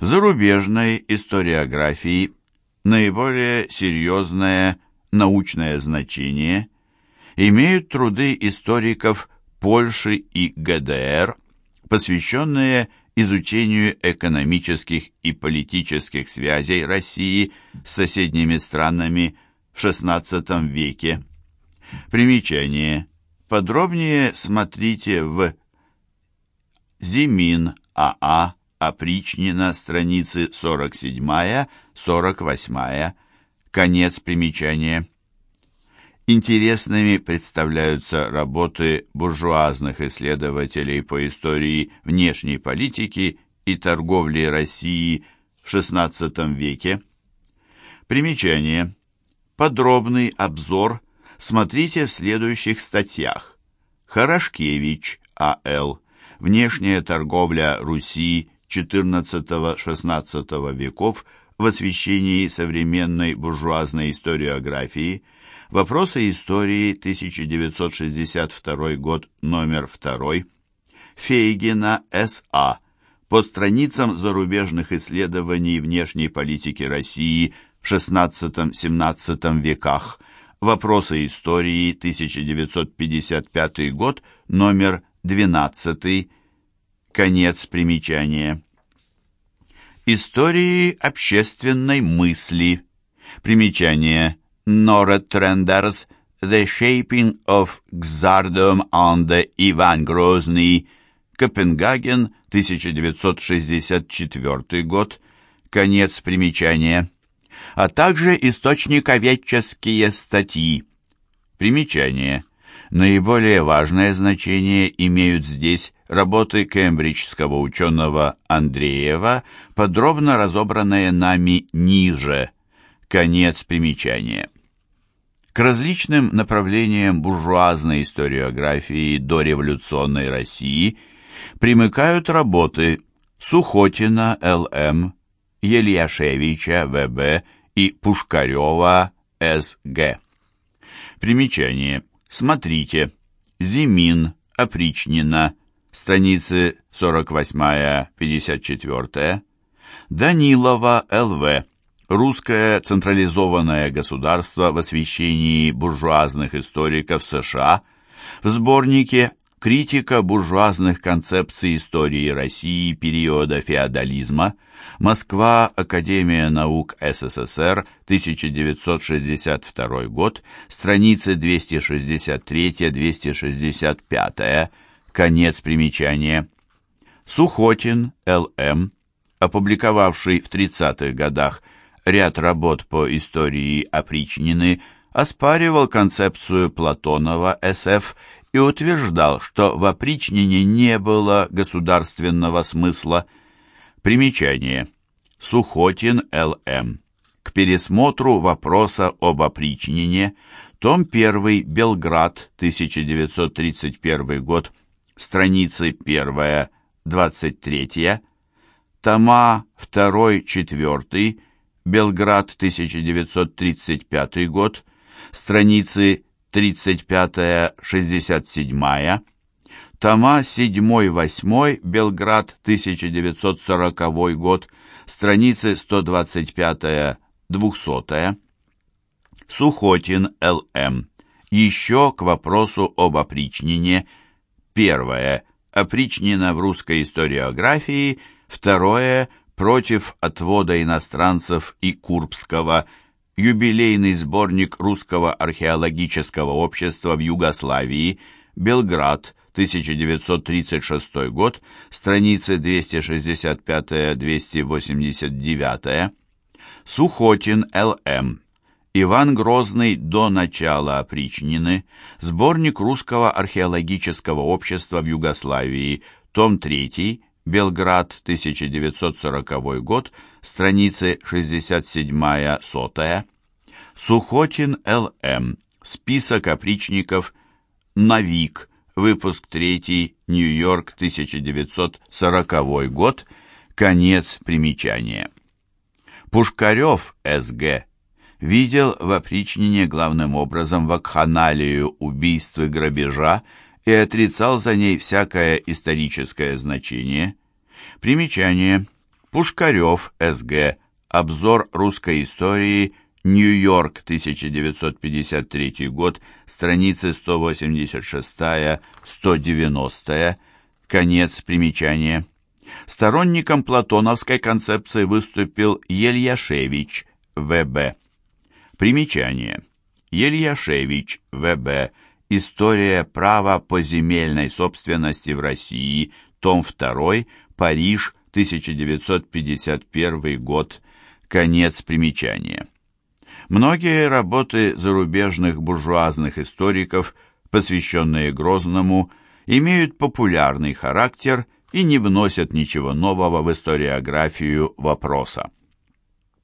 Зарубежной историографии наиболее серьезное научное значение имеют труды историков Польши и ГДР, посвященные изучению экономических и политических связей России с соседними странами в XVI веке. Примечание. Подробнее смотрите в Зимин АА, Опричнина, страницы 47-48, конец примечания. Интересными представляются работы буржуазных исследователей по истории внешней политики и торговли России в XVI веке. Примечание. Подробный обзор смотрите в следующих статьях. Хорошкевич А.Л. Внешняя торговля Руси XIV-XVI веков в освещении современной буржуазной историографии – Вопросы истории, 1962 год, номер 2. Фейгина С.А. По страницам зарубежных исследований внешней политики России в XVI-XVII веках. Вопросы истории, 1955 год, номер 12. Конец примечания. Истории общественной мысли. Примечание. Norretrenders The Shaping of Xardom under Иван Грозный, Копенгаген, 1964 год, конец примечания, а также источниковедческие статьи. Примечание. Наиболее важное значение имеют здесь работы кембриджского ученого Андреева, подробно разобранные нами ниже. Конец примечания. К различным направлениям буржуазной историографии дореволюционной России примыкают работы Сухотина Л.М., Ельяшевича В.Б. и Пушкарева С.Г. Примечание. Смотрите. Зимин, Опричнина, страницы 48-54. Данилова Л.В. Русское централизованное государство в освещении буржуазных историков США в сборнике «Критика буржуазных концепций истории России периода феодализма. Москва. Академия наук СССР. 1962 год. Страницы 263-265. Конец примечания. Сухотин, Л.М., опубликовавший в 30-х годах ряд работ по истории опричнины, оспаривал концепцию Платонова СФ и утверждал, что в опричнине не было государственного смысла. Примечание. Сухотин Л.М. К пересмотру вопроса об опричнине, том 1, Белград, 1931 год, страницы 1, 23, тома 2, 4, Белград, 1935 год, страницы 35-67, тома 7-8, Белград, 1940 год, страницы 125-200. Сухотин, Л.М. Еще к вопросу об опричнине. Первое. Опричнина в русской историографии. Второе против отвода иностранцев и Курбского, юбилейный сборник Русского археологического общества в Югославии, Белград, 1936 год, страницы 265-289, Сухотин, Л.М., Иван Грозный до начала опричнины, сборник Русского археологического общества в Югославии, том 3, Белград, 1940 год, страницы 67-100. Сухотин Л.М. Список опричников. Навик. Выпуск 3. Нью-Йорк, 1940 год. Конец примечания. Пушкарев С.Г. видел в опричнине главным образом вакханалию убийств и грабежа и отрицал за ней всякое историческое значение. Примечание. Пушкарев, С.Г. Обзор русской истории. Нью-Йорк, 1953 год. Страницы 186-190. Конец примечания. Сторонником платоновской концепции выступил Ельяшевич, В.Б. Примечание. Ельяшевич, В.Б. История права поземельной собственности в России, том 2, Париж, 1951 год. Конец примечания. Многие работы зарубежных буржуазных историков, посвященные Грозному, имеют популярный характер и не вносят ничего нового в историографию вопроса.